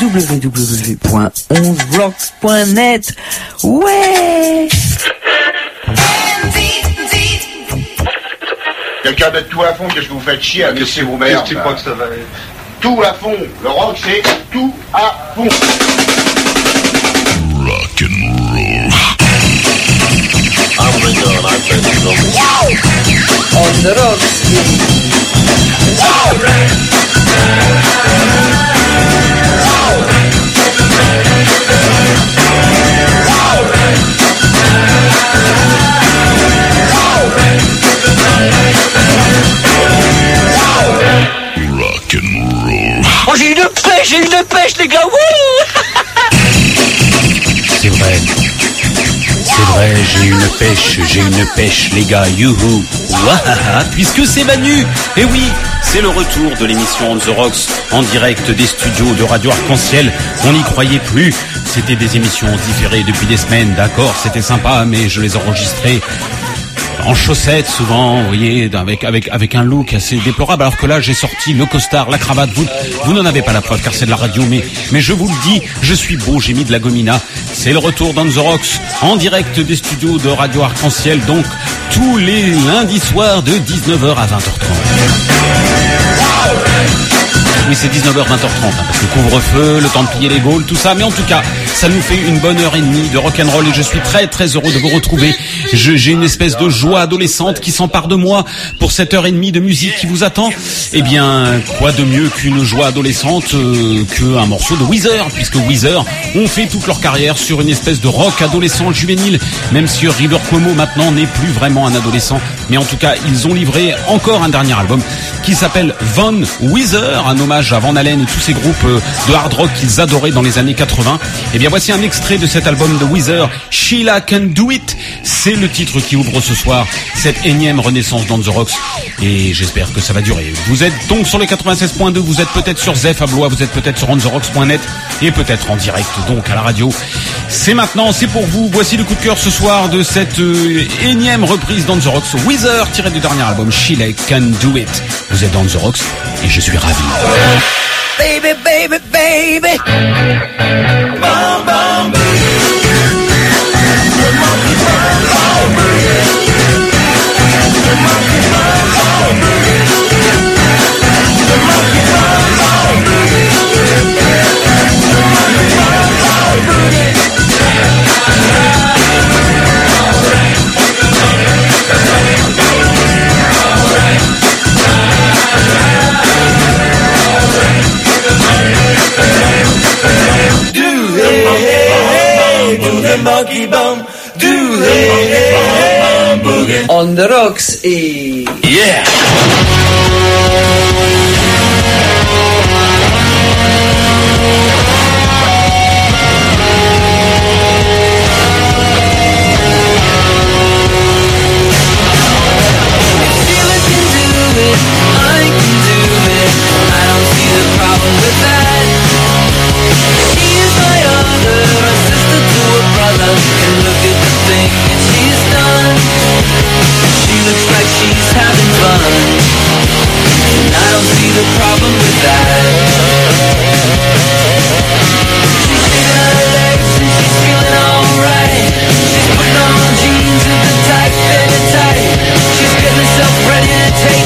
www.11rocks.net. Ouais Quelqu'un de tout à fond, qu'est-ce que vous faites chier à laisser vos mères Qu'est-ce que tu crois que ça va être Tout à fond Le rock, c'est tout à fond Rock and roll. On the and roll. Oh, j'ai une pêche, j'ai une pêche, les gars, C'est vrai. C'est vrai, j'ai une pêche, j'ai une pêche, les gars, youhou. Wahaha, puisque c'est Manu. Et oui, c'est le retour de l'émission On the Rocks en direct des studios de Radio Arc-en-Ciel. On n'y croyait plus. C'était des émissions différées depuis des semaines, d'accord, c'était sympa, mais je les enregistrais en chaussettes souvent, vous voyez, avec un look assez déplorable. Alors que là, j'ai sorti le costard, la cravate. Vous n'en avez pas la preuve car c'est de la radio, mais je vous le dis, je suis beau. J'ai mis de la gomina. C'est le retour d'On the en direct des studios de Radio Arc-en-Ciel. Donc tous les lundis soirs de 19h à 20h30. Oui, c'est 19h, 20h30, hein, couvre-feu, le temps de plier les gaules, tout ça. Mais en tout cas, ça nous fait une bonne heure et demie de rock'n'roll et je suis très très heureux de vous retrouver. J'ai une espèce de joie adolescente qui s'empare de moi pour cette heure et demie de musique qui vous attend. Eh bien, quoi de mieux qu'une joie adolescente euh, qu'un morceau de Weezer, puisque Weezer ont fait toute leur carrière sur une espèce de rock adolescent juvénile, même si River Cuomo maintenant n'est plus vraiment un adolescent. Mais en tout cas, ils ont livré encore un dernier album qui s'appelle Von Weezer, un hommage à Van Halen et tous ces groupes euh, de hard rock qu'ils adoraient dans les années 80. Et bien voici un extrait de cet album de Weezer, Sheila Can Do It. C'est le titre qui ouvre ce soir cette énième renaissance dans The. Et j'espère que ça va durer. Vous êtes donc sur les 96.2, vous êtes peut-être sur Zef à Blois, vous êtes peut-être sur ontherocks.net et peut-être en direct donc à la radio. C'est maintenant, c'est pour vous. Voici le coup de cœur ce soir de cette euh, énième reprise dans The Rocks. Weezer tiré du dernier album Sheila Can Do It. Vous êtes dans The Rocks et je suis ravi. Baby, baby, baby. monkey bum. Do hey, hey, hey, boogie. On the rocks, eh? Yeah. look at the things she's done. She looks like she's having fun. And I don't see the problem with that. She's shaking her legs and she's feeling alright. She's putting on jeans of the type that are tight She's getting herself ready to take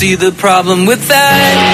see the problem with that.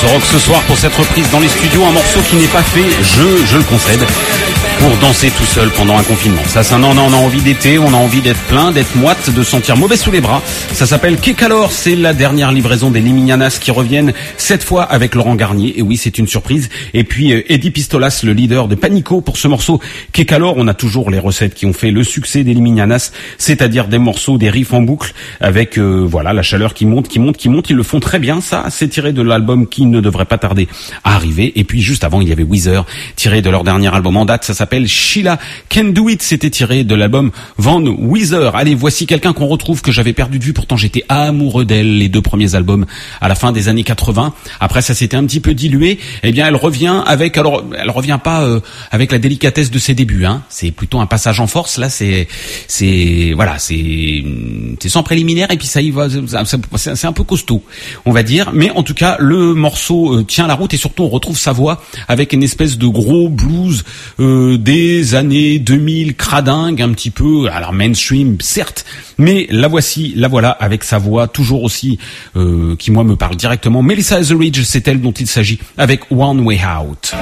The Rock ce soir pour cette reprise dans les studios, un morceau qui n'est pas fait, je, je le concède, pour danser tout seul pendant un confinement. Ça, ça, non, non, on a envie d'été, on a envie d'être plein, d'être moite, de sentir mauvais sous les bras. Ça s'appelle Kekalor, c'est la dernière livraison des Liminianas qui reviennent cette fois avec Laurent Garnier. Et oui, c'est une surprise. Et puis euh, Eddie Pistolas, le leader de Panico pour ce morceau Kekalor. On a toujours les recettes qui ont fait le succès des Liminianas, c'est-à-dire des morceaux, des riffs en boucle avec euh, voilà la chaleur qui monte, qui monte, qui monte. Ils le font très bien. Ça, c'est tiré de l'album qui ne devrait pas tarder à arriver. Et puis juste avant, il y avait Weezer, tiré de leur dernier album en date. Ça s'appelle Sheila Can Do It. C'était tiré de l'album Van Weezer. Allez, voici quelqu'un qu'on retrouve que j'avais perdu de vue. Pourtant, j'étais amoureux d'elle. Les deux premiers albums à la fin des années 80. Après, ça s'était un petit peu dilué. Eh bien, elle revient avec. Alors, elle revient pas euh, avec la délicatesse de ses débuts. Hein. C'est plutôt un passage en force. Là, c'est, c'est, voilà, c'est, c'est sans préliminaire. Et puis ça y va. C'est un peu costaud, on va dire. Mais en tout cas, le morceau euh, tient la route et surtout, on retrouve sa voix avec une espèce de gros blues euh, des années 2000, cradingue un petit peu, alors mainstream certes, mais la voici, la voilà avec sa voix toujours aussi euh, qui moi me parle directement. Melissa Etheridge, c'est elle dont il s'agit avec One Way Out.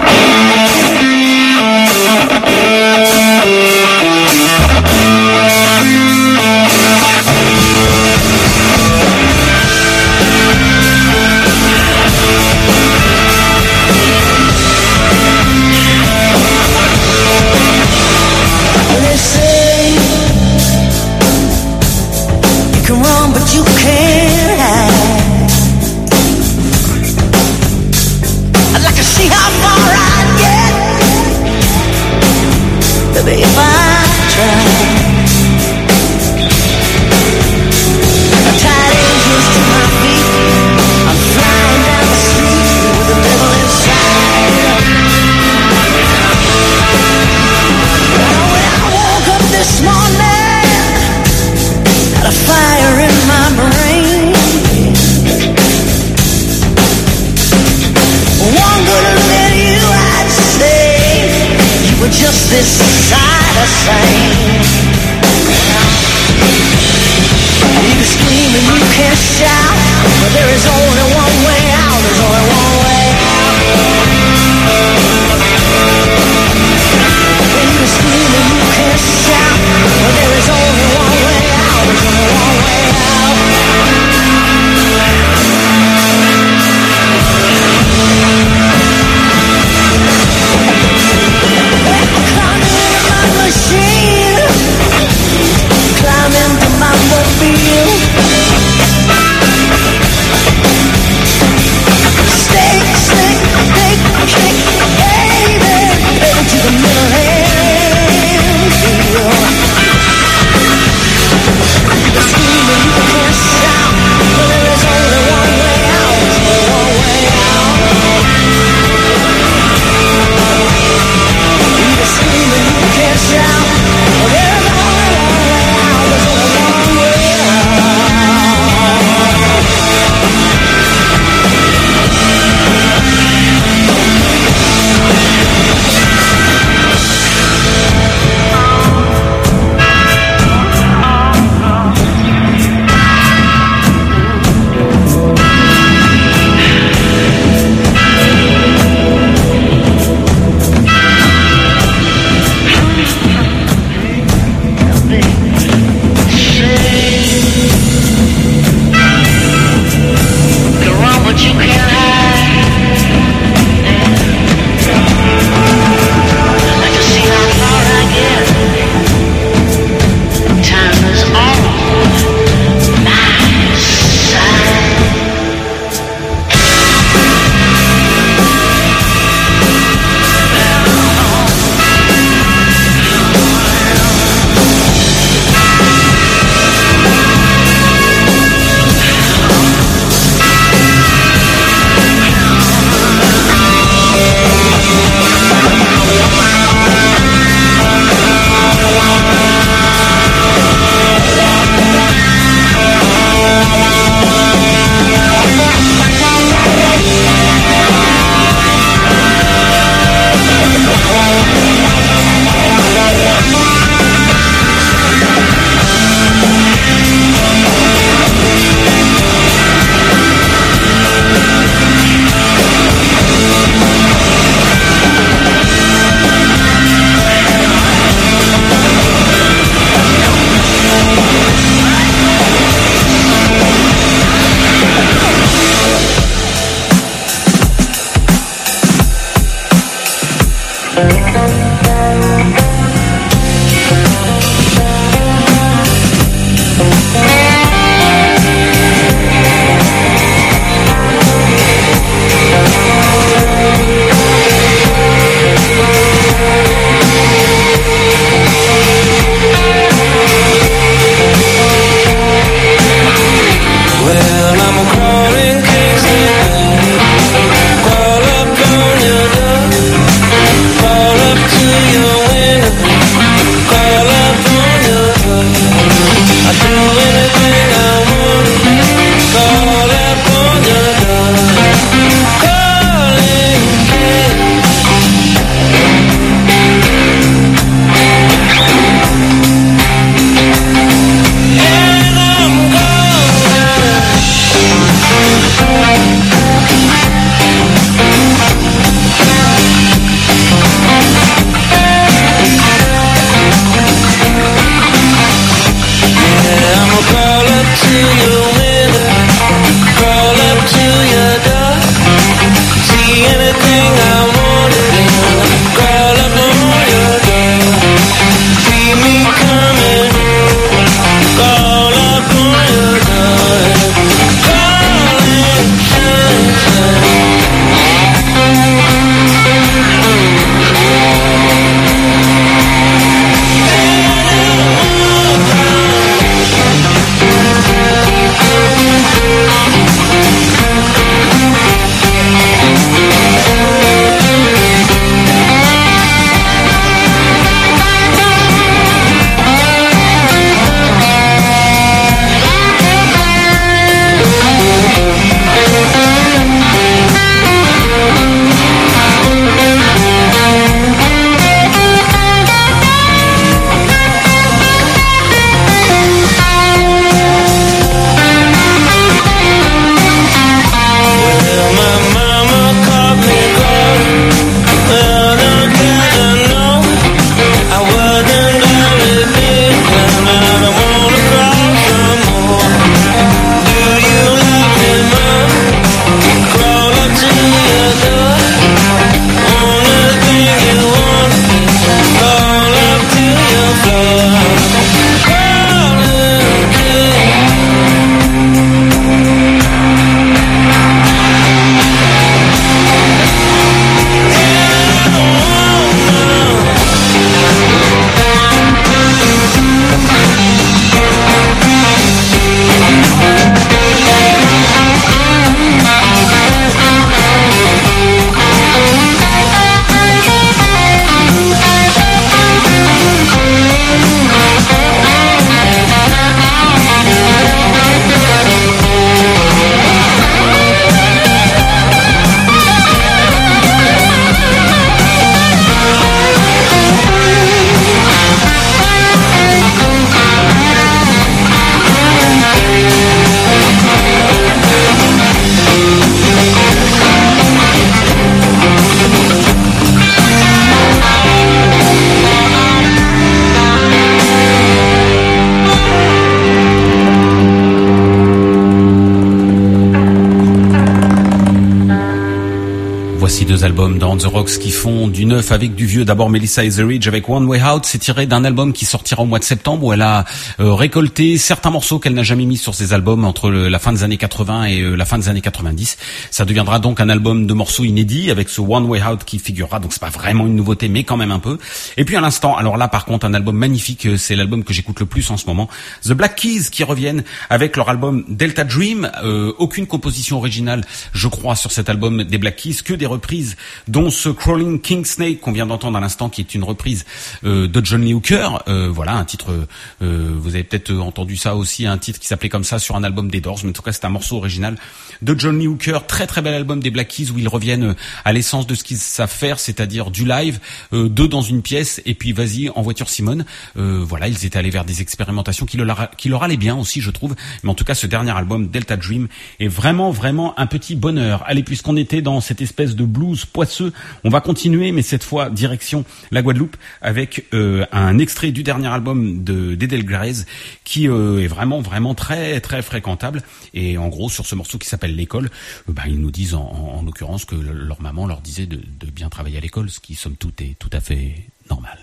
Avec du vieux. D'abord Melissa Etheridge avec One Way Out, c'est tiré d'un album qui sortira au mois de septembre où elle a euh, récolté certains morceaux qu'elle n'a jamais mis sur ses albums entre la fin des années 80 et euh, la fin des années 90. Ça deviendra donc un album de morceaux inédits avec ce One Way Out qui figurera. Donc c'est pas vraiment une nouveauté, mais quand même un peu. Et puis à l'instant, alors là par contre un album magnifique, euh, c'est l'album que j'écoute le plus en ce moment. The Black Keys qui reviennent avec leur album Delta Dream. Euh, aucune composition originale, je crois, sur cet album des Black Keys, que des reprises, dont ce Crawling King Snake qu'on vient d'entendre à l'instant, qui est une reprise euh, de John Lee Hooker. Euh, voilà, un titre. euh, vous avez peut-être entendu ça aussi, un titre qui s'appelait comme ça sur un album des Doors, mais en tout cas c'est un morceau original de John Lee Hooker. Très très bel album des Black Keys où ils reviennent à l'essence de ce qu'ils savent faire, c'est-à-dire du live, euh, deux dans une pièce et puis vas-y en voiture Simone. Euh, voilà, ils étaient allés vers des expérimentations qui leur, qui leur allaient bien aussi, je trouve. Mais en tout cas, ce dernier album, Delta Dream, est vraiment vraiment un petit bonheur. Allez, puisqu'on était dans cette espèce de blues poisseux, on va continuer, mais cette fois direction la Guadeloupe avec euh, un extrait du dernier album de d'Edel Grèze qui euh, est vraiment vraiment très très fréquentable. Et en gros, sur ce morceau qui s'appelle l'école, euh, bah, ils nous disent en, en- en l'occurrence que le- leur maman leur disait de, bien travailler à l'école, ce qui somme toute est tout à fait normal.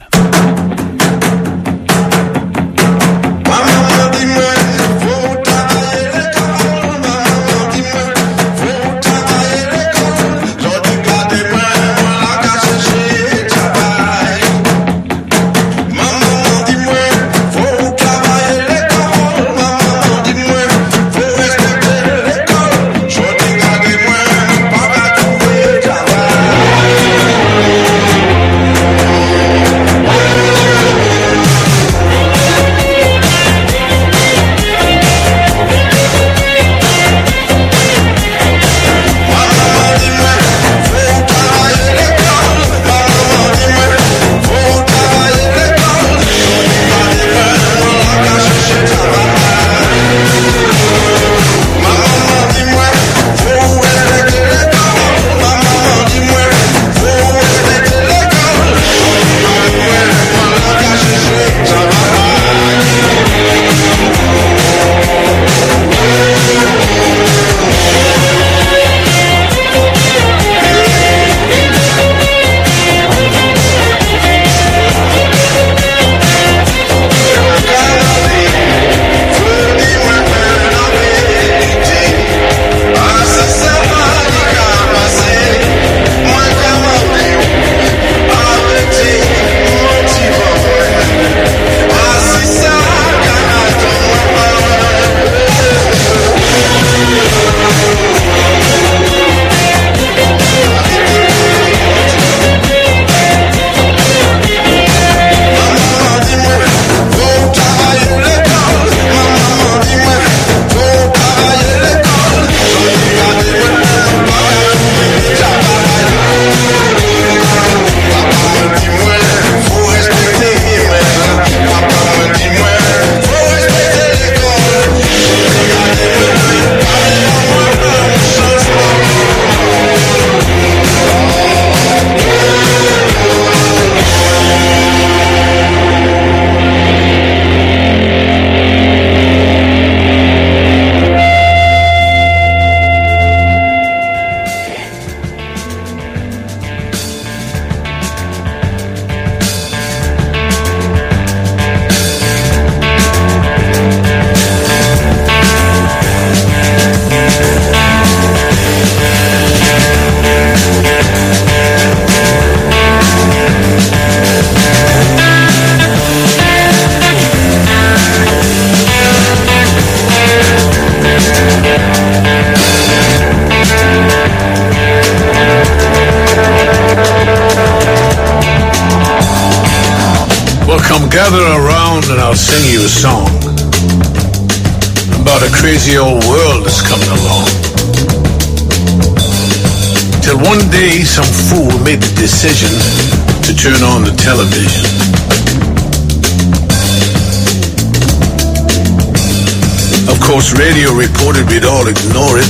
We'd all ignore it.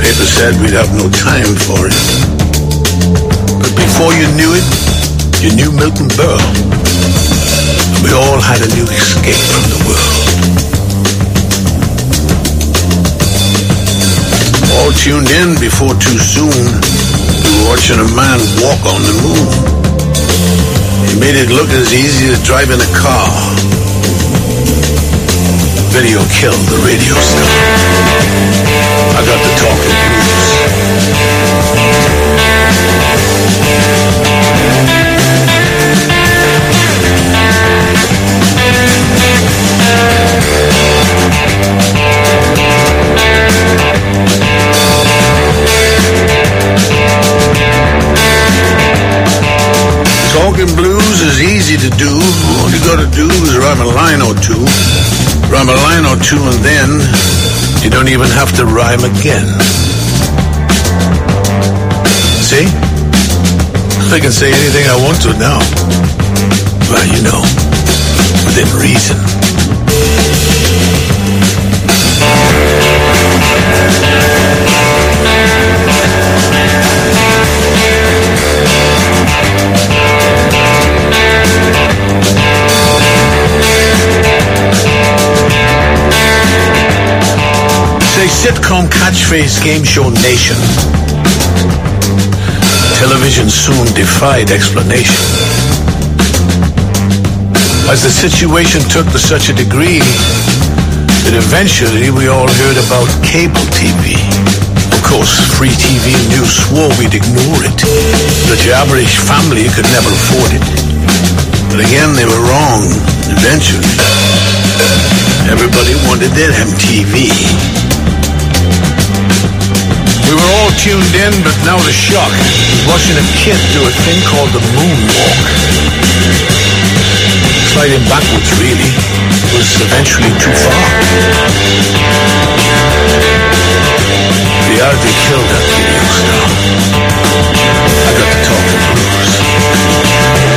Paper said we'd have no time for it. But before you knew it, you knew Milton Berle. We all had a new escape from the world. All tuned in before too soon. We were watching a man walk on the moon. He made it look as easy as driving a car. Video killed the radio star. I got the talking Talking blues is easy to do. All you gotta do is rhyme a line or two. Rhyme a line or two and then you don't even have to rhyme again. See? I can say anything I want to now. Well, you know, within reason. Sitcom catchphrase game show nation. Television soon defied explanation. As the situation took to such a degree that eventually we all heard about cable TV. Of course, free TV news swore we'd ignore it, your average family could never afford it. But again, they were wrong, eventually. Everybody wanted their MTV. We were all tuned in, but now the shock was watching a kid do a thing called the moonwalk. Sliding backwards, really, was eventually too far. Reality killed that video star. I got to talking blues.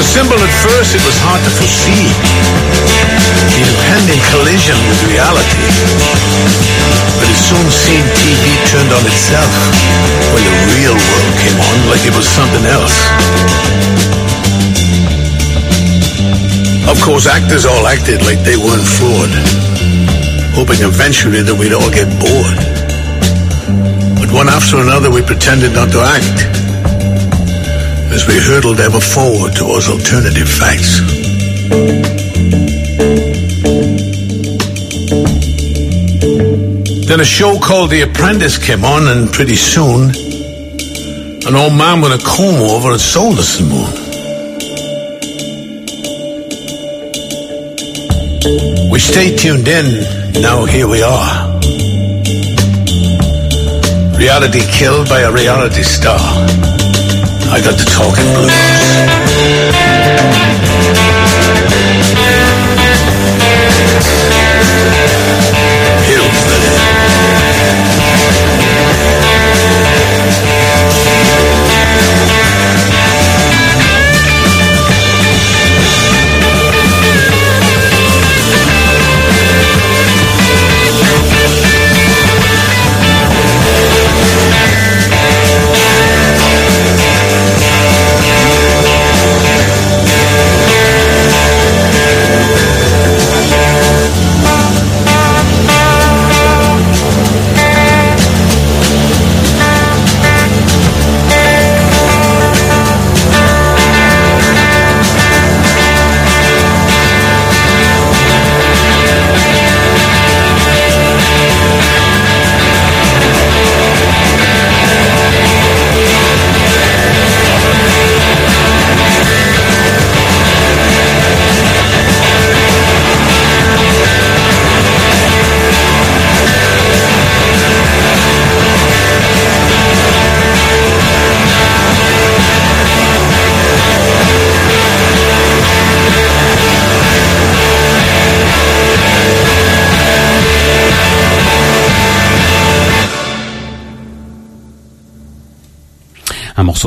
So symbol at first, it was hard to foresee. The impending collision with reality. But it soon seemed TV turned on itself when the real world came on like it was something else. Of course, actors all acted like they weren't flawed, hoping eventually that we'd all get bored. But one after another, we pretended not to act as we hurtled ever forward towards alternative facts. Then a show called The Apprentice came on, and pretty soon, an old man with a comb over had sold us the moon. We stayed tuned in, now here we are. Reality killed by a reality star. I got the talking blues.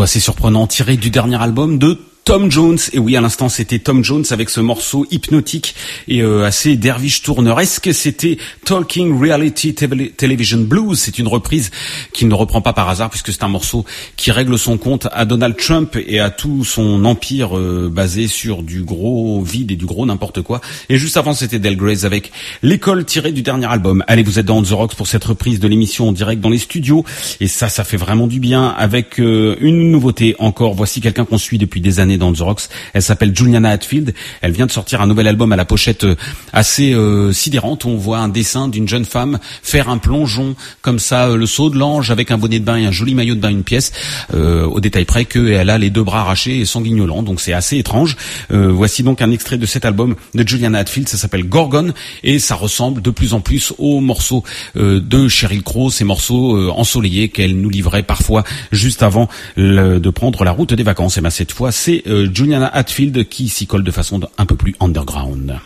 Assez surprenant. Tiré du dernier album de Tom Jones. Et oui, à l'instant, c'était Tom Jones avec ce morceau hypnotique et euh, assez derviche tourneresque. C'était Talking Reality Television Blues? C'est une reprise qu'il ne reprend pas par hasard puisque c'est un morceau qui règle son compte à Donald Trump et à tout son empire euh, basé sur du gros vide et du gros n'importe quoi. Et juste avant, c'était Del Grace avec l'école tirée du dernier album. Allez, vous êtes dans The Rocks pour cette reprise de l'émission en direct dans les studios. Et ça, ça fait vraiment du bien avec euh, une nouveauté encore. Voici quelqu'un qu'on suit depuis des années Elle s'appelle Juliana Hatfield. Elle vient de sortir un nouvel album à la pochette euh, assez euh, sidérante. On voit un dessin d'une jeune femme faire un plongeon comme ça, euh, le saut de l'ange avec un bonnet de bain et un joli maillot de bain, une pièce, au détail près qu'elle a les deux bras arrachés et sanguignolants. Donc c'est assez étrange. voici donc un extrait de cet album de Juliana Hatfield. Ça s'appelle Gorgon et ça ressemble de plus en plus aux morceaux de Sheryl Crow, ces morceaux ensoleillés qu'elle nous livrait parfois juste avant de prendre la route des vacances. Et ben cette fois, c'est Juliana Hatfield qui s'y colle de façon un peu plus underground.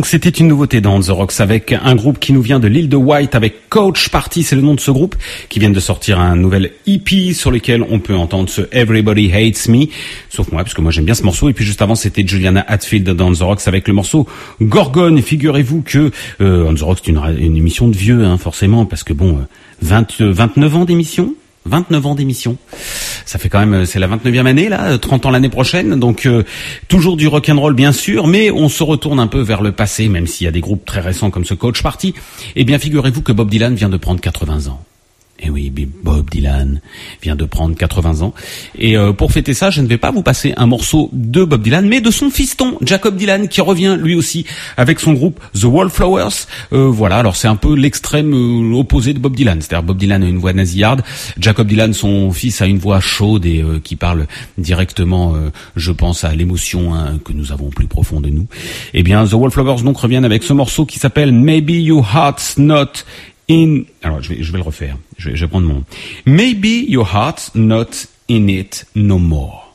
Donc, c'était une nouveauté dans The Rocks avec un groupe qui nous vient de l'île de White avec Coach Party, c'est le nom de ce groupe, qui vient de sortir un nouvel EP sur lequel on peut entendre ce Everybody Hates Me, sauf moi, parce que moi j'aime bien ce morceau. Et puis juste avant, c'était Juliana Hatfield dans The Rocks avec le morceau Gorgone. Figurez-vous que euh, The Rocks, c'est une, émission de vieux, hein, forcément, parce que bon, euh, 20, euh, 29 ans d'émission? 29 ans d'émission. Ça fait quand même, euh, c'est la 29e année là, euh, 30 ans l'année prochaine. Donc euh, toujours du rock and roll bien sûr, mais on se retourne un peu vers le passé, même s'il y a des groupes très récents comme ce Coach Party. Eh bien, figurez-vous que Bob Dylan vient de prendre 80 ans. Et oui, Bi- Bob Dylan vient de prendre 80 ans. Et euh, pour fêter ça, je ne vais pas vous passer un morceau de Bob Dylan, mais de son fiston, Jacob Dylan, qui revient lui aussi avec son groupe The Wallflowers. Euh, voilà, alors c'est un peu l'extrême euh, opposé de Bob Dylan. C'est-à-dire Bob Dylan a une voix nasillarde, Jacob Dylan, son fils, a une voix chaude et euh, qui parle directement, euh, je pense, à l'émotion hein, que nous avons au plus profond de nous. Eh bien, The Wallflowers donc reviennent avec ce morceau qui s'appelle Maybe Your Heart's Not in. Alors, je vais, je vais le refaire. Je vais, je vais prendre mon. Maybe your heart's not in it no more.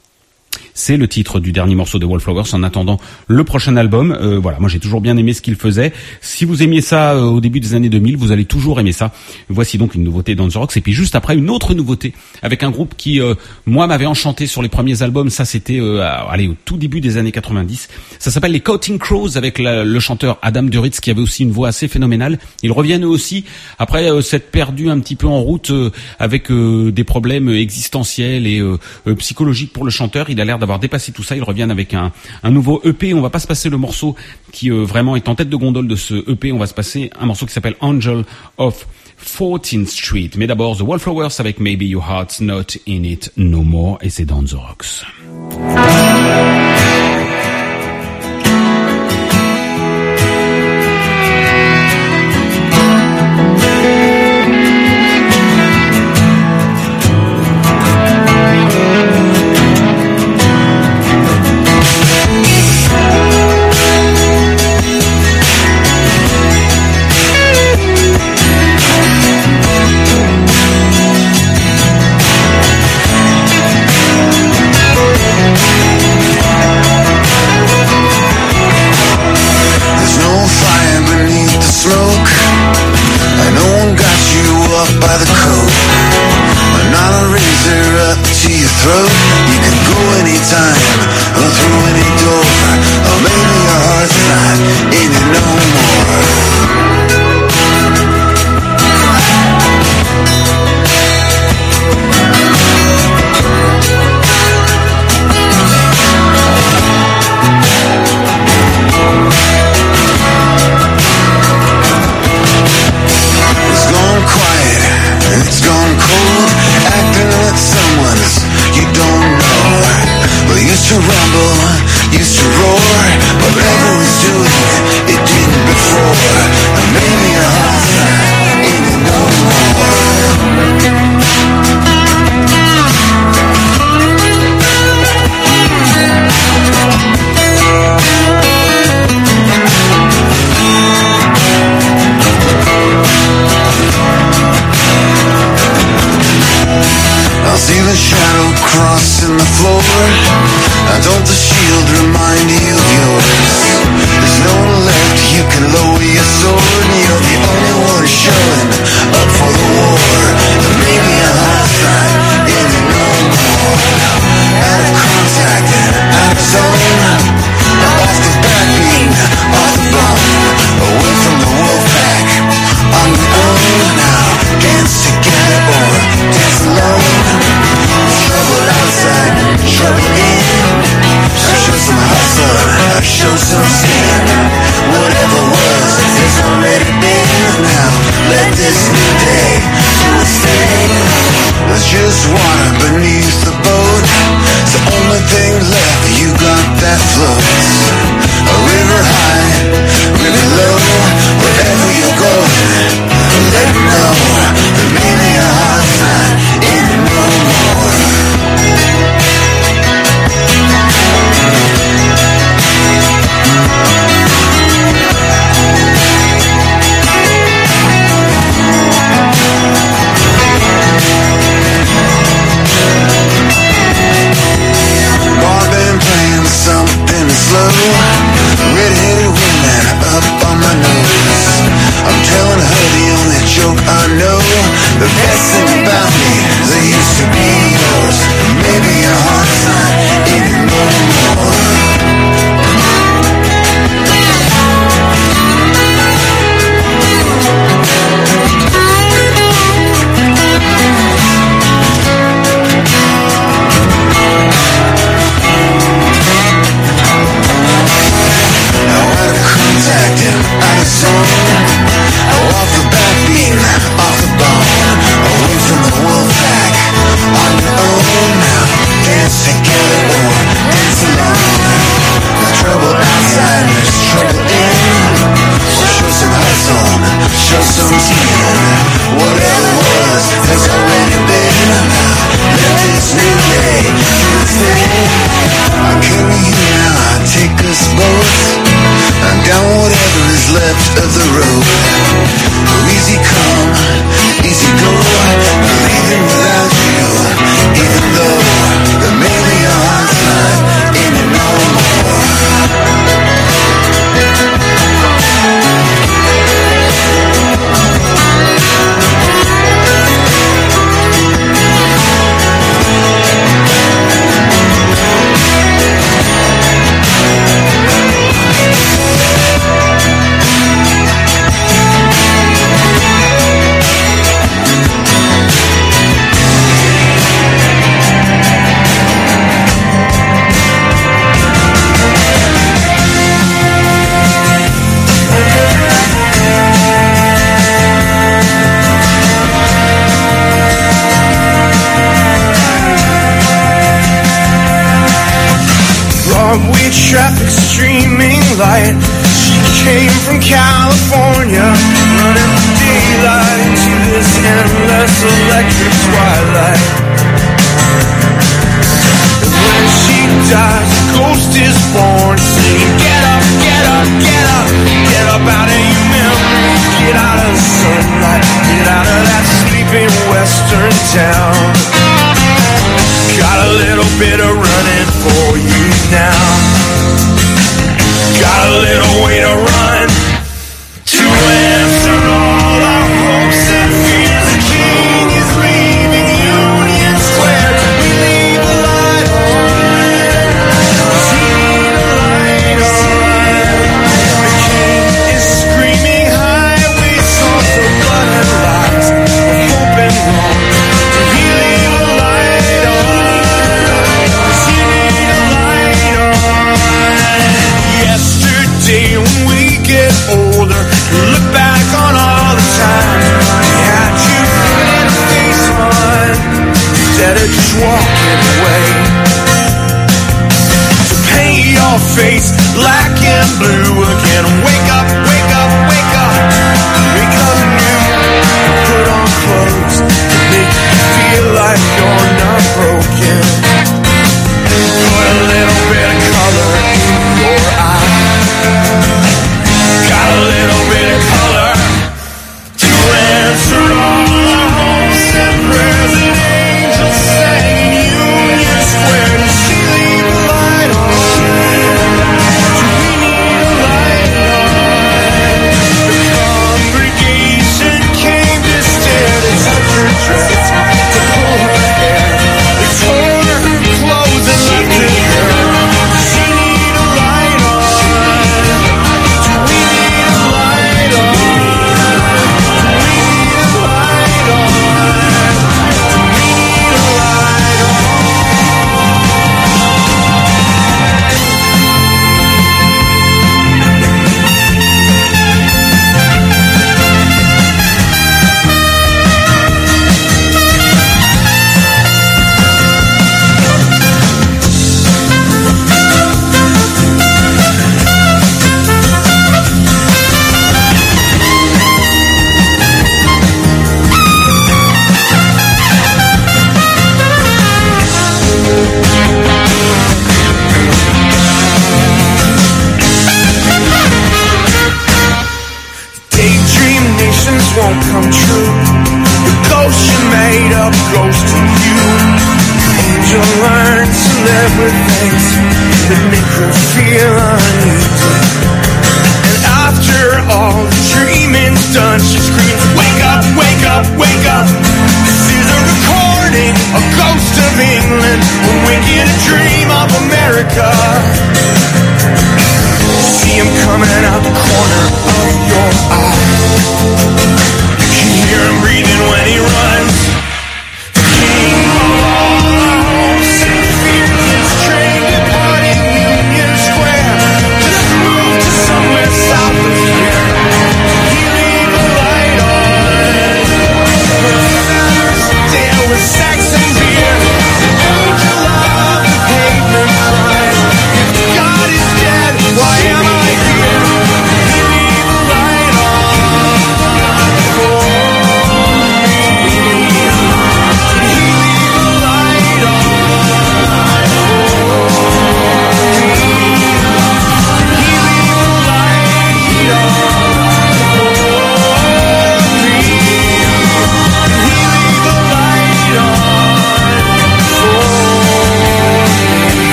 C'est le titre du dernier morceau de Wallflowers en attendant le prochain album. Euh, voilà, moi j'ai toujours bien aimé ce qu'il faisait. Si vous aimiez ça euh, au début des années 2000, vous allez toujours aimer ça. Voici donc une nouveauté dans The Rocks et puis juste après une autre nouveauté avec un groupe qui euh, moi m'avait enchanté sur les premiers albums. Ça c'était euh, allez au tout début des années 90. Ça s'appelle les Coating Crows avec le chanteur Adam Duritz qui avait aussi une voix assez phénoménale. Ils reviennent eux aussi après euh, s'être perdus un petit peu en route euh, avec des problèmes existentiels et psychologiques pour le chanteur. Il a l'air d'avoir dépassé tout ça. Ils reviennent avec un, un nouveau EP. On va pas se passer le morceau qui euh, vraiment est en tête de gondole de ce EP. On va se passer un morceau qui s'appelle Angel of 14th Street. Mais d'abord The Wallflowers avec Maybe Your Heart's Not In It No More et c'est dans The Rocks. Smoke. And no one got you up by the coat. But not a razor up to your throat. You can go anytime or through any door. Or maybe your heart's not in it no more.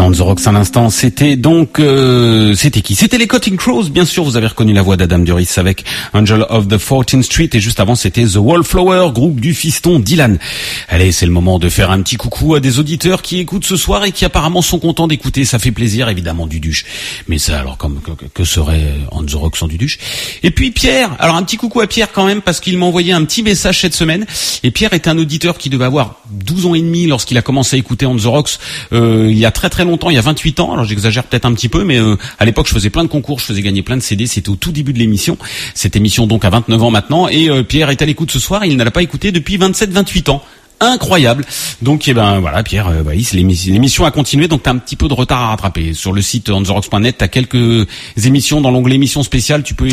Dans The Rocks à l'instant, c'était donc euh, c'était qui? C'était les Cutting Crows, bien sûr. Vous avez reconnu la voix d'Adam Duris avec Angel of the 14th Street et juste avant c'était The Wallflower, groupe du fiston Dylan. Allez, c'est le moment de faire un petit coucou à des auditeurs qui écoutent ce soir et qui apparemment sont contents d'écouter. Ça fait plaisir, évidemment, Duduche. Mais ça, alors, comme que, que serait On The Rocks sans Duduche Et puis Pierre. Alors un petit coucou à Pierre quand même parce qu'il m'a envoyé un petit message cette semaine. Et Pierre est un auditeur qui devait avoir 12 ans et demi lorsqu'il a commencé à écouter On The Rocks. Euh, il y a très très longtemps, il y a 28 ans. Alors j'exagère peut-être un petit peu, mais euh, à l'époque je faisais plein de concours, je faisais gagner plein de CD. C'était au tout début de l'émission. Cette émission donc à 29 ans maintenant. Et euh, Pierre est à l'écoute ce soir. Il ne l'a pas écouté depuis 27-28 ans incroyable. Donc, eh ben voilà, Pierre, euh, bah, l'émission a continué, donc t'as un petit peu de retard à rattraper. Sur le site ontherocks.net, t'as quelques émissions dans l'onglet émissions spéciales. Tu peux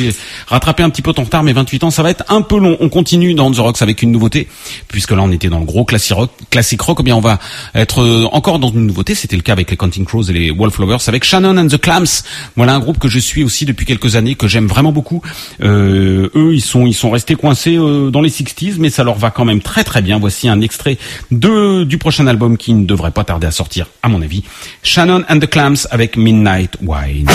rattraper un petit peu ton retard, mais 28 ans, ça va être un peu long. On continue dans Rocks avec une nouveauté, puisque là on était dans le gros classic rock. Classic rock, eh bien on va être euh, encore dans une nouveauté. C'était le cas avec les Counting Crows et les Wallflowers, avec Shannon and the Clams. Voilà un groupe que je suis aussi depuis quelques années, que j'aime vraiment beaucoup. Euh, eux, ils sont ils sont restés coincés euh, dans les 60s, mais ça leur va quand même très très bien. Voici un extrait de du prochain album qui ne devrait pas tarder à sortir, à mon avis. Shannon and the Clams avec Midnight Wine.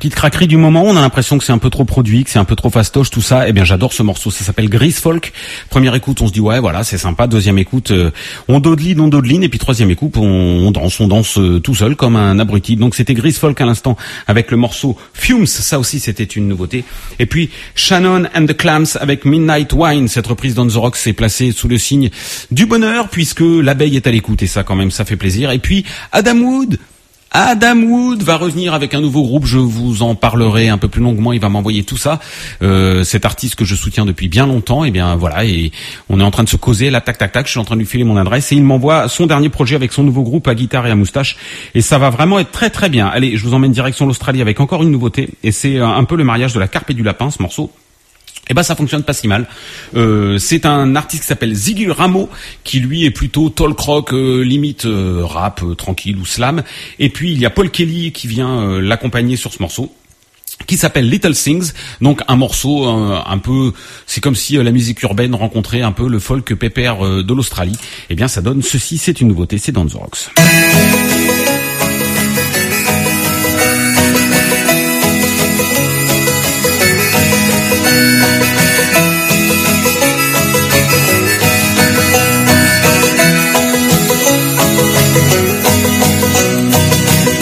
Petite craquerie du moment, on a l'impression que c'est un peu trop produit, que c'est un peu trop fastoche, tout ça. Eh bien, j'adore ce morceau. Ça s'appelle Grease Folk. Première écoute, on se dit ouais, voilà, c'est sympa. Deuxième écoute, euh, on dodeline, on dodeline, et puis troisième écoute, on, danse, on danse euh, tout seul comme un abruti. Donc c'était Grease Folk à l'instant avec le morceau Fumes. Ça aussi, c'était une nouveauté. Et puis Shannon and the Clams avec Midnight Wine. Cette reprise d'On the Rock s'est placée sous le signe du bonheur puisque l'abeille est à l'écoute et ça, quand même, ça fait plaisir. Et puis Adam Wood. Adam Wood va revenir avec un nouveau groupe, je vous en parlerai un peu plus longuement, il va m'envoyer tout ça. Euh, cet artiste que je soutiens depuis bien longtemps, et bien voilà, et on est en train de se causer, là tac tac tac, je suis en train de lui filer mon adresse et il m'envoie son dernier projet avec son nouveau groupe à guitare et à moustache et ça va vraiment être très très bien. Allez, je vous emmène direction l'Australie avec encore une nouveauté et c'est euh, un peu le mariage de la carpe et du lapin ce morceau. Eh ben ça fonctionne pas si mal. Euh, c'est un artiste qui s'appelle Ziggy Rameau, qui lui est plutôt talk rock, euh, limite euh, rap euh, tranquille ou slam. Et puis il y a Paul Kelly qui vient l'accompagner sur ce morceau qui s'appelle Little Things, donc un morceau un peu, c'est comme si la musique urbaine rencontrait un peu le folk pépère de l'Australie. Eh bien, ça donne ceci, c'est une nouveauté, c'est dans The Rocks.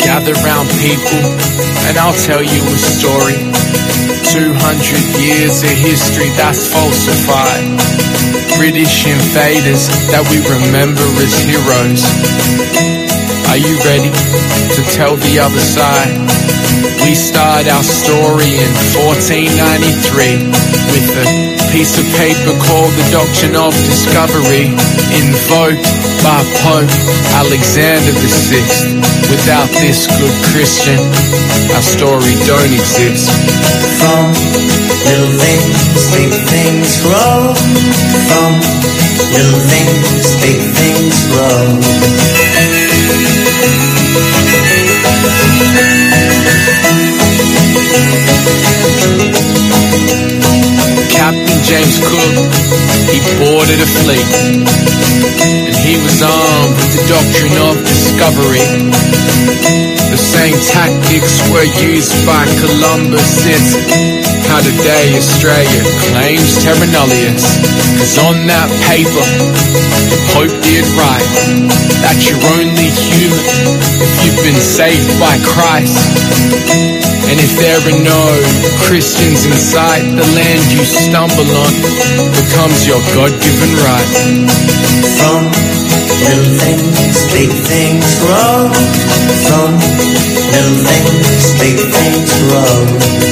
Gather round people, and I'll tell you a story. 200 years of history that's falsified. British invaders that we remember as heroes. Are you ready to tell the other side? We start our story in 1493 with a piece of paper called the Doctrine of Discovery, invoked by Pope Alexander VI. Without this good Christian, our story don't exist. From little things, big things grow. From little things, big things grow. Captain James Cook, he boarded a fleet. And he was armed with the doctrine of discovery. The same tactics were used by Columbus. It's how today Australia claims terra nullius. Cause on that paper, the Pope did write that you're only human if you've been saved by Christ. And if there are no Christians in sight, the land you stumble on becomes your God-given right. From little things, big things grow. From little things, big things grow.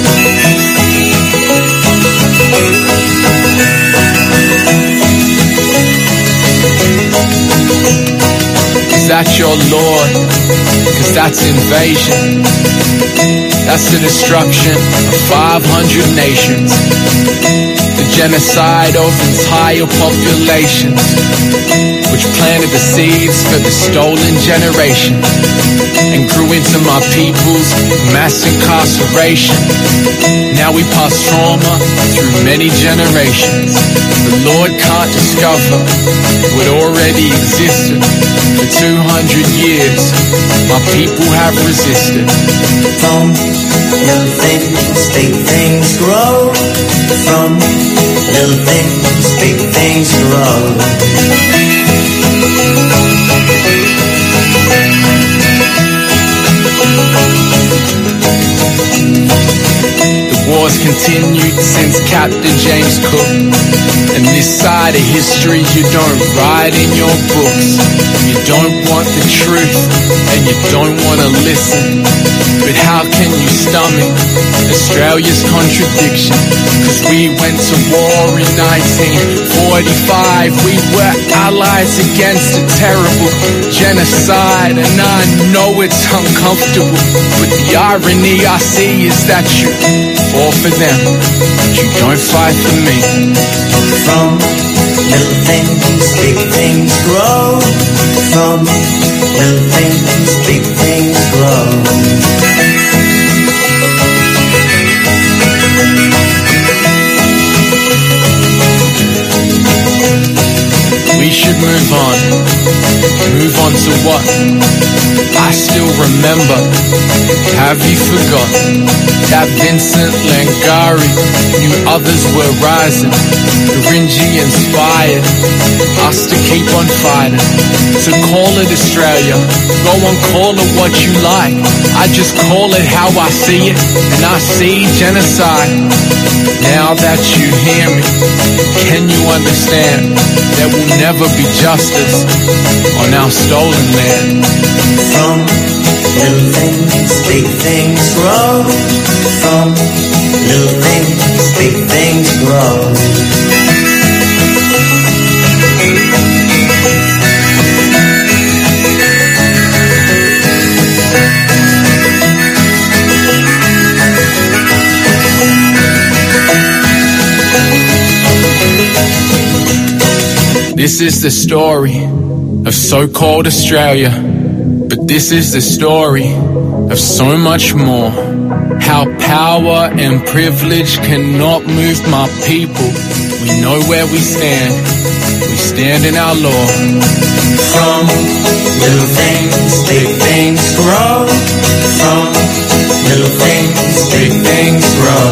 Is that your Lord? Cause that's invasion. That's the destruction of 500 nations. Genocide of entire populations. Which planted the seeds for the stolen generation. And grew into my people's mass incarceration. Now we pass trauma through many generations. The Lord can't discover what already existed. For 200 years, my people have resisted. From things, big things grow. From Little things, big things for all the wars continued since Captain James Cook. And this side of history you don't write in your books. You don't want the truth and you don't want to listen. But how can you stomach Australia's contradiction? Cause we went to war in 1945. We were allies against a terrible genocide. And I know it's uncomfortable. But the irony I see is that you fought for them. But you don't fight for me. From little things, big things grow. From little things, big things grow. We should move on. Move on to what? I still remember. Have you forgotten that Vincent Langari knew others were rising? Geringi inspired us to keep on fighting. So call it Australia. Go on, call it what you like. I just call it how I see it, and I see genocide. Now that you hear me, can you understand? There will never be justice on our stolen land. From little things, big things grow. From little things, big things grow. This is the story of so-called Australia, but this is the story of so much more. How power and privilege cannot move my people. We know where we stand. We stand in our law. From little things, big things grow. From little things, big things grow.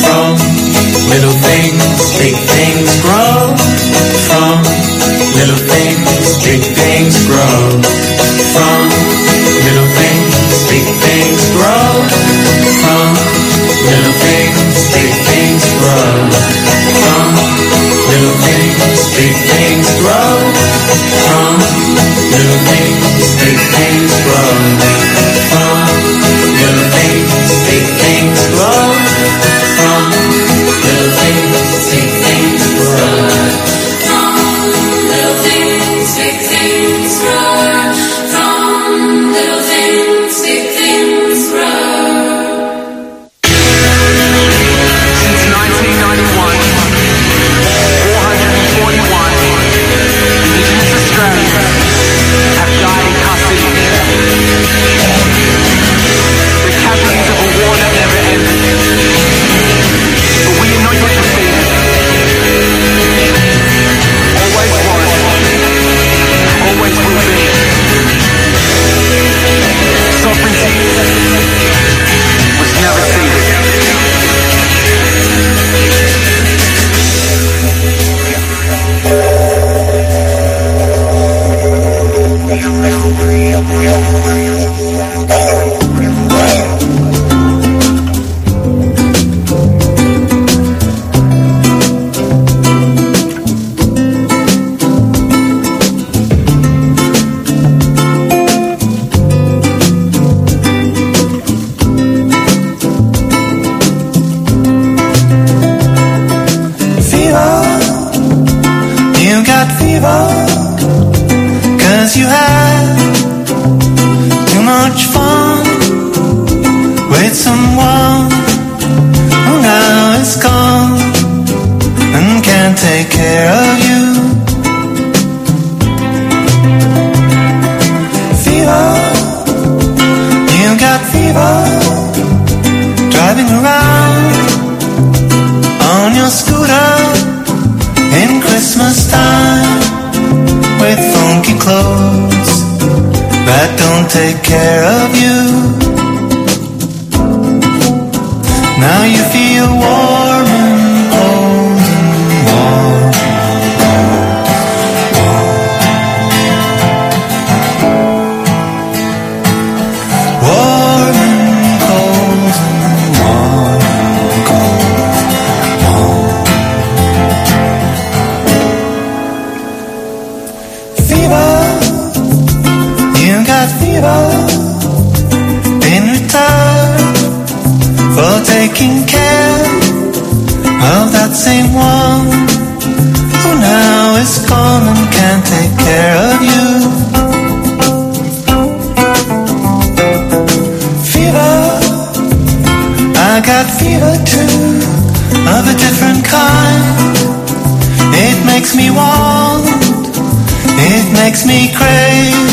From little things, big things grow. From little things, big things grow. From little things, big things grow. From little things, big things grow. From little things, big things grow. From little things, big things grow. From little things, big things grow. Take care of you. Fever, you got fever, driving around on your scooter in Christmas time with funky clothes that don't take care of you. Now you feel warm taking care of that same one who now is gone and can't take care of you. Fever, I got fever too, of a different kind. It makes me want, it makes me crave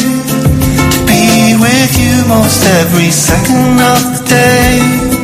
to be with you most every second of the day.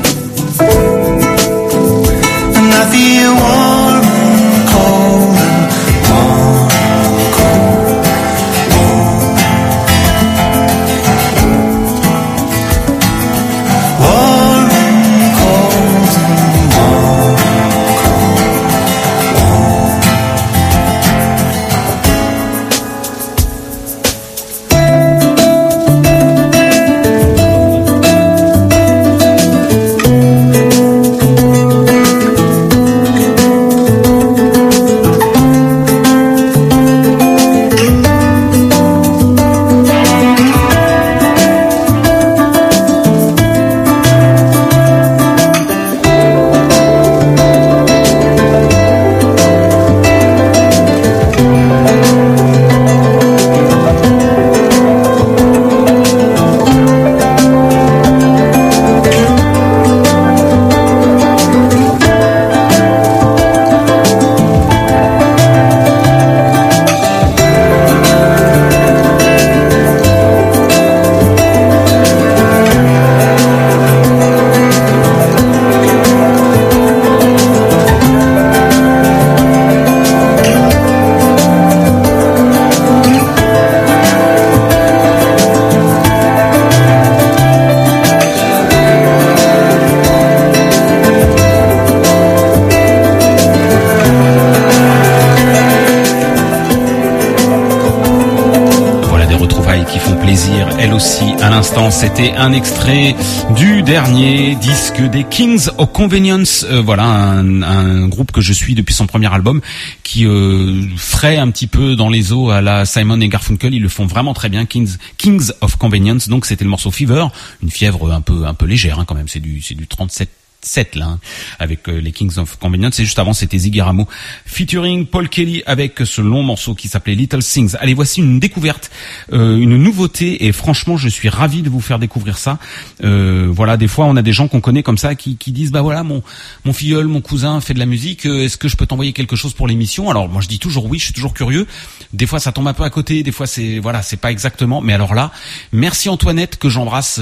C'était un extrait du dernier disque des Kings of Convenience. Euh, voilà un, groupe que je suis depuis son premier album, qui euh, un petit peu dans les eaux à la Simon et Garfunkel. Ils le font vraiment très bien. Kings, Kings of Convenience. Donc c'était le morceau Fever, une fièvre un peu un peu légère hein, quand même. C'est du c'est du 37 7 là, avec euh, les Kings of Convenience. Et juste avant, c'était Ziggy Ramo featuring Paul Kelly avec ce long morceau qui s'appelait Little Things. Allez, voici une découverte, euh, une nouveauté. Et franchement, je suis ravi de vous faire découvrir ça. Euh, voilà, des fois, on a des gens qu'on connaît comme ça qui, disent, bah voilà, mon mon filleul, mon cousin fait de la musique. Est-ce que je peux t'envoyer quelque chose pour l'émission? Alors moi, je dis toujours oui. Je suis toujours curieux. Des fois, ça tombe un peu à côté. Des fois, c'est voilà, c'est pas exactement. Mais alors là, merci Antoinette que j'embrasse.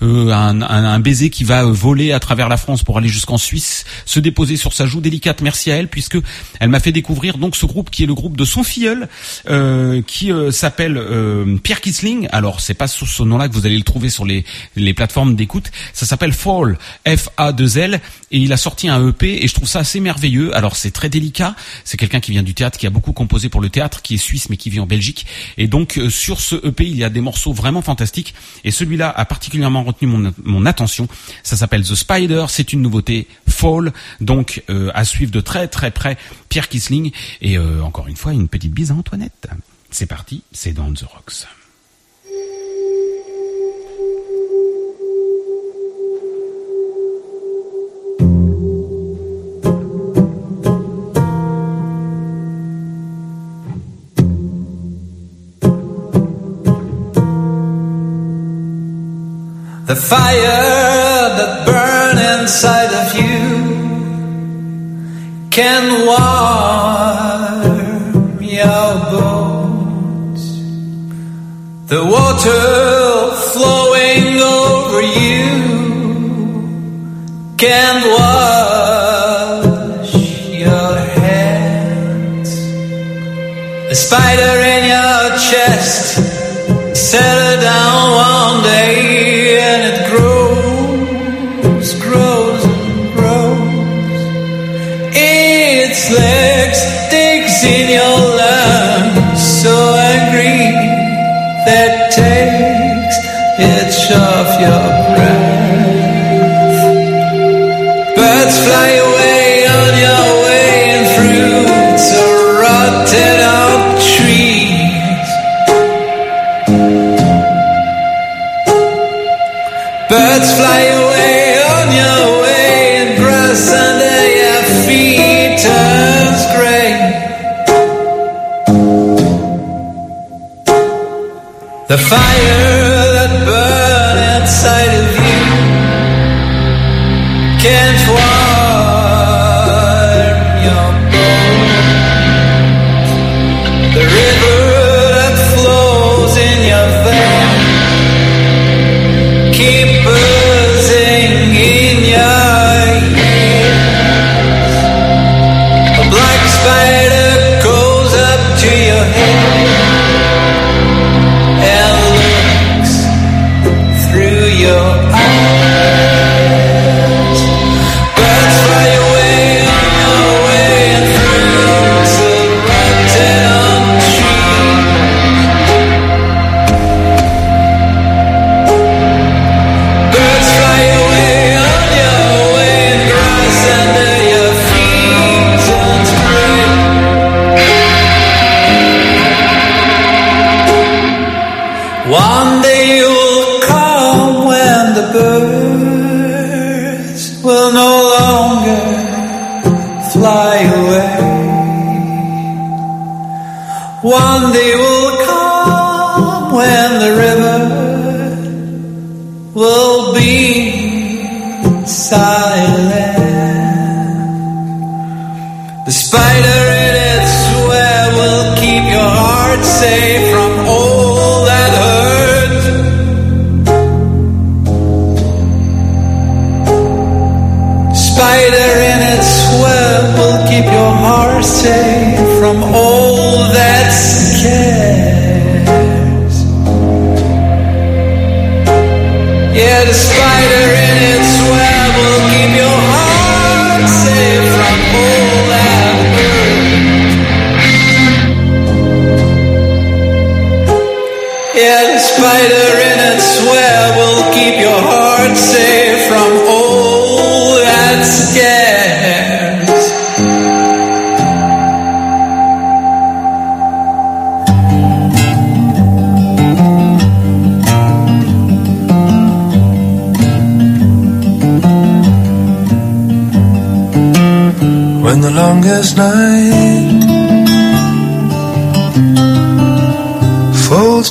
un, un, baiser qui va voler à travers la France pour aller jusqu'en Suisse, se déposer sur sa joue délicate. Merci à elle puisque elle m'a fait découvrir donc ce groupe qui est le groupe de son filleul, euh, qui euh, s'appelle euh, Pierre Kisling. Alors c'est pas sous ce nom-là que vous allez le trouver sur les, les plateformes d'écoute. Ça s'appelle Fall, F A 2 L, et il a sorti un EP et je trouve ça assez merveilleux. Alors c'est très délicat. C'est quelqu'un qui vient du théâtre, qui a beaucoup composé pour le théâtre, qui est suisse mais qui vit en Belgique. Et donc euh, sur ce EP il y a des morceaux vraiment fantastiques. Et celui-là a particulièrement retenu mon, mon attention. Ça s'appelle The Spider. C'est une nouveauté. Fall. Donc euh, à suivre de très très près Pierre Kisling. Et euh, encore une fois une petite bise à Antoinette. C'est parti. C'est dans The Rocks. Inside of you can warm your bones. The water flowing over you can wash your hands. A spider in your chest settle down one day your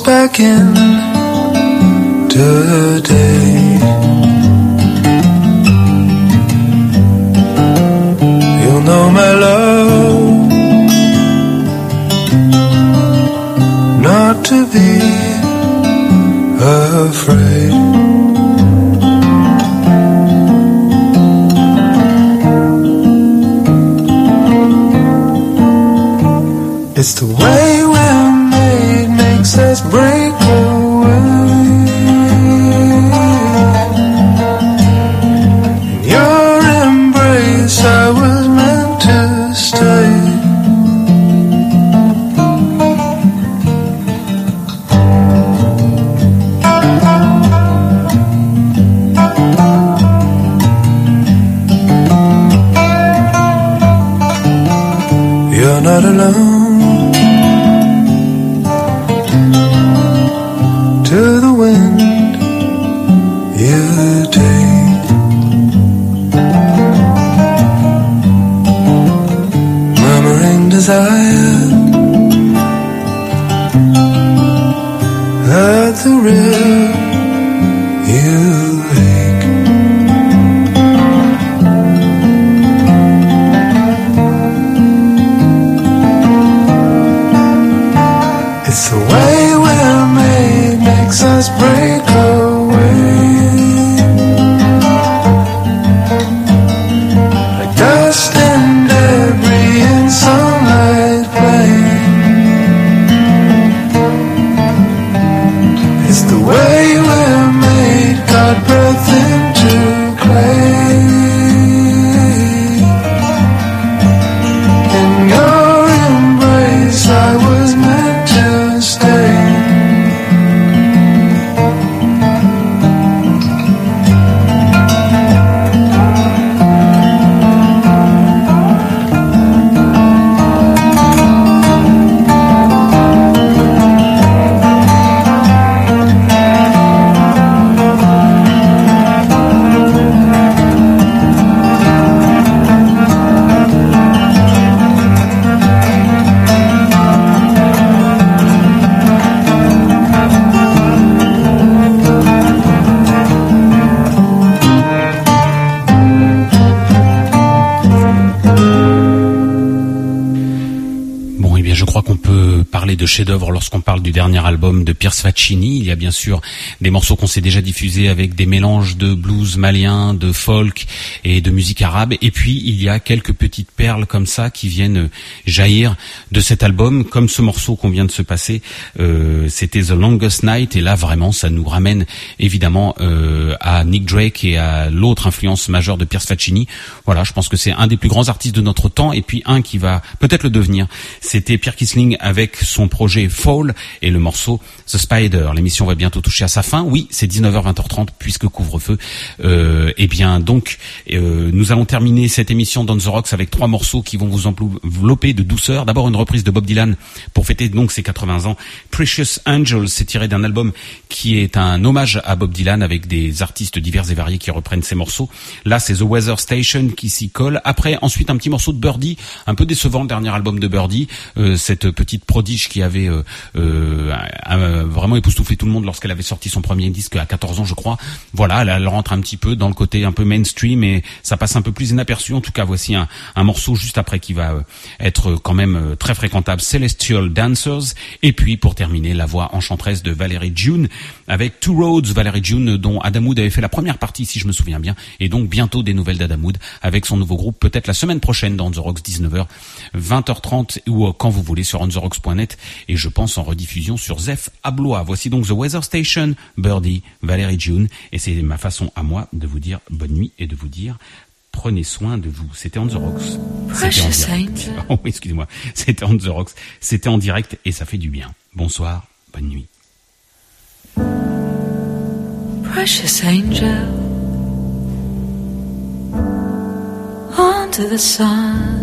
back in today. You'll know my love not to be afraid. Chef-d'œuvre lorsqu'on parle du dernier album de Pierce Faccini. Il y a bien sûr des morceaux qu'on s'est déjà diffusés avec des mélanges de blues malien, de folk et de musique arabe. Et puis il y a quelques petites perles comme ça qui viennent jaillir de cet album, comme ce morceau qu'on vient de se passer. Euh, C'était The Longest Night et là vraiment ça nous ramène évidemment euh, à Nick Drake et à l'autre influence majeure de Pierce Faccini. Voilà, je pense que c'est un des plus grands artistes de notre temps et puis un qui va peut-être le devenir. C'était Pierre Kisling avec son projet Fall et le morceau The Spider. L'émission va bientôt toucher à sa fin. Oui, c'est 19h 20h30 puisque couvre-feu. Euh, et bien donc euh, nous allons terminer cette émission dans the Rocks avec trois morceaux qui vont vous envelopper de douceur. D'abord une reprise de Bob Dylan pour fêter donc ses 80 ans. Precious Angels, c'est tiré d'un album qui est un hommage à Bob Dylan avec des artistes divers et variés qui reprennent ses morceaux. Là, c'est The Weather Station qui s'y colle. Après, ensuite, un petit morceau de Birdie, un peu décevant le dernier album de Birdie, euh, cette petite prodige qui avait euh, euh, euh, vraiment époustouflé tout le monde lorsqu'elle avait sorti son premier disque à 14 ans, je crois. Voilà, elle, rentre un petit peu dans le côté un peu mainstream et ça passe un peu plus inaperçu. En tout cas, voici un, un morceau juste après qui va euh, être quand même euh, très fréquentable, Celestial Dancers. Et puis, pour terminer, la voix enchanteresse de Valérie June avec Two Roads, Valérie June, dont Adam Wood avait fait la première partie, si je me souviens bien, et donc bientôt des nouvelles d'Adam Wood avec son nouveau groupe, peut-être la semaine prochaine dans The Rocks 19h, 20h30 ou euh, quand vous voulez sur ontherocks.net et je pense en rediffusion sur Zef à Blois. Voici donc The Weather Station, Birdie, Valérie June, et c'est ma façon à moi de vous dire bonne nuit et de vous dire prenez soin de vous. C'était On The Rocks. C'était en direct. Oh, excusez-moi. C'était On The Rocks. C'était en direct et ça fait du bien. Bonsoir, bonne nuit. Precious angel under the sun.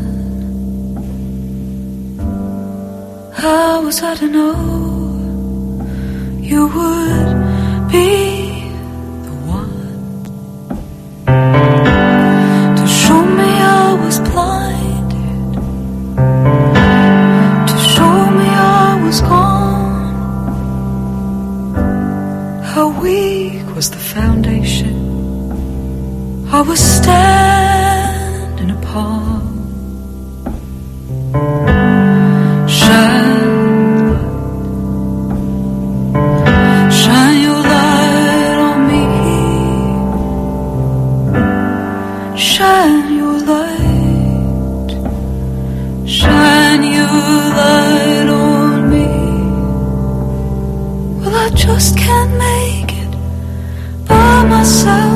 How was I to know you would be foundation I was standing upon. so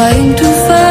trying to find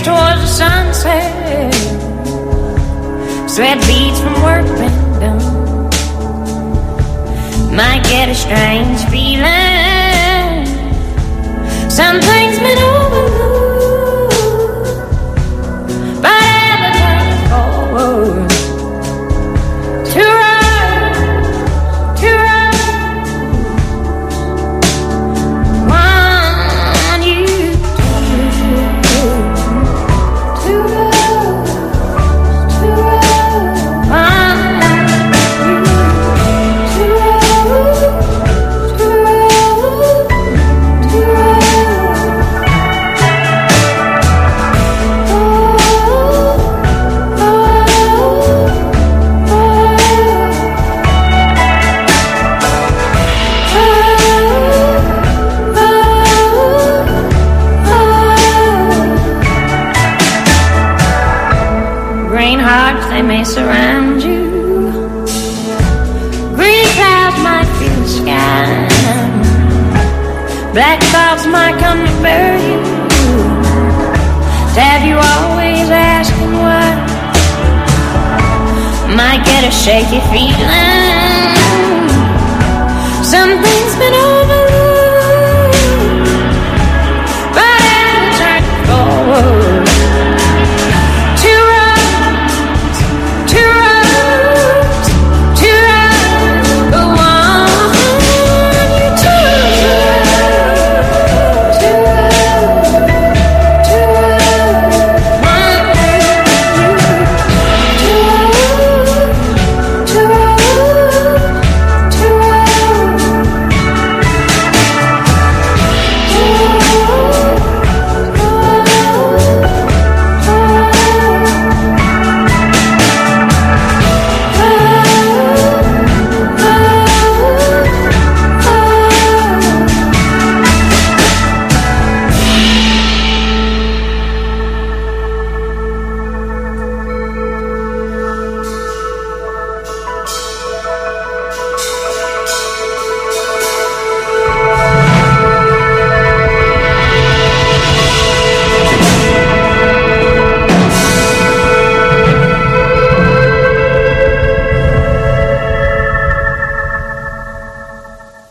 towards the sunset. Sweat beads from work been done. Might get a strange feeling. Something's been over. shaky feeling. Something's been.